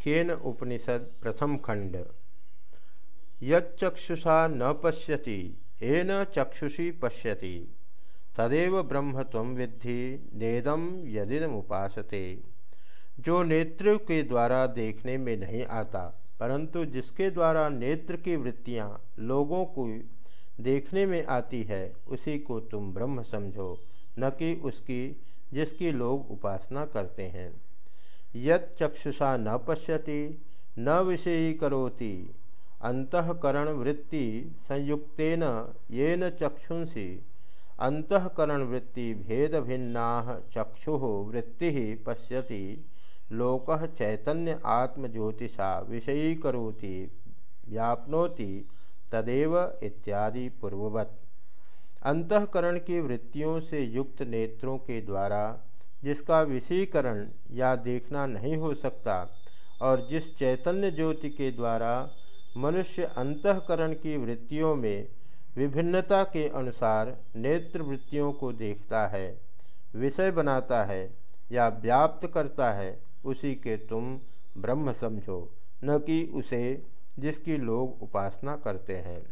खेन उपनिषद प्रथम खंड। यक्षुषा न पश्यति, येन चक्षुषी पश्यति। तदेव ब्रह्म तम विद्धि नेदम यदिमुपासते जो नेत्र के द्वारा देखने में नहीं आता, परंतु जिसके द्वारा नेत्र की वृत्तियाँ लोगों को देखने में आती है, उसी को तुम ब्रह्म समझो, न कि उसकी जिसकी लोग उपासना करते हैं। यक्षुषा न पश्यति, न विषयीकरोति। अंतकरण वृत्ति संयुक्तेन येन चक्षुंसी। अंतकरण वृत्ति भेद भिन्ना चक्षु वृत्ति पश्यति। लोक चैतन्य आत्मज्योतिषा विषयीकरोति, व्याप्नोति तदेव इत्यादि पूर्ववत। अंतकरण की वृत्तियों से युक्त नेत्रों के द्वारा जिसका विषयीकरण या देखना नहीं हो सकता और जिस चैतन्य ज्योति के द्वारा मनुष्य अंतकरण की वृत्तियों में विभिन्नता के अनुसार नेत्र वृत्तियों को देखता है, विषय बनाता है या व्याप्त करता है, उसी के तुम ब्रह्म समझो, न कि उसे जिसकी लोग उपासना करते हैं।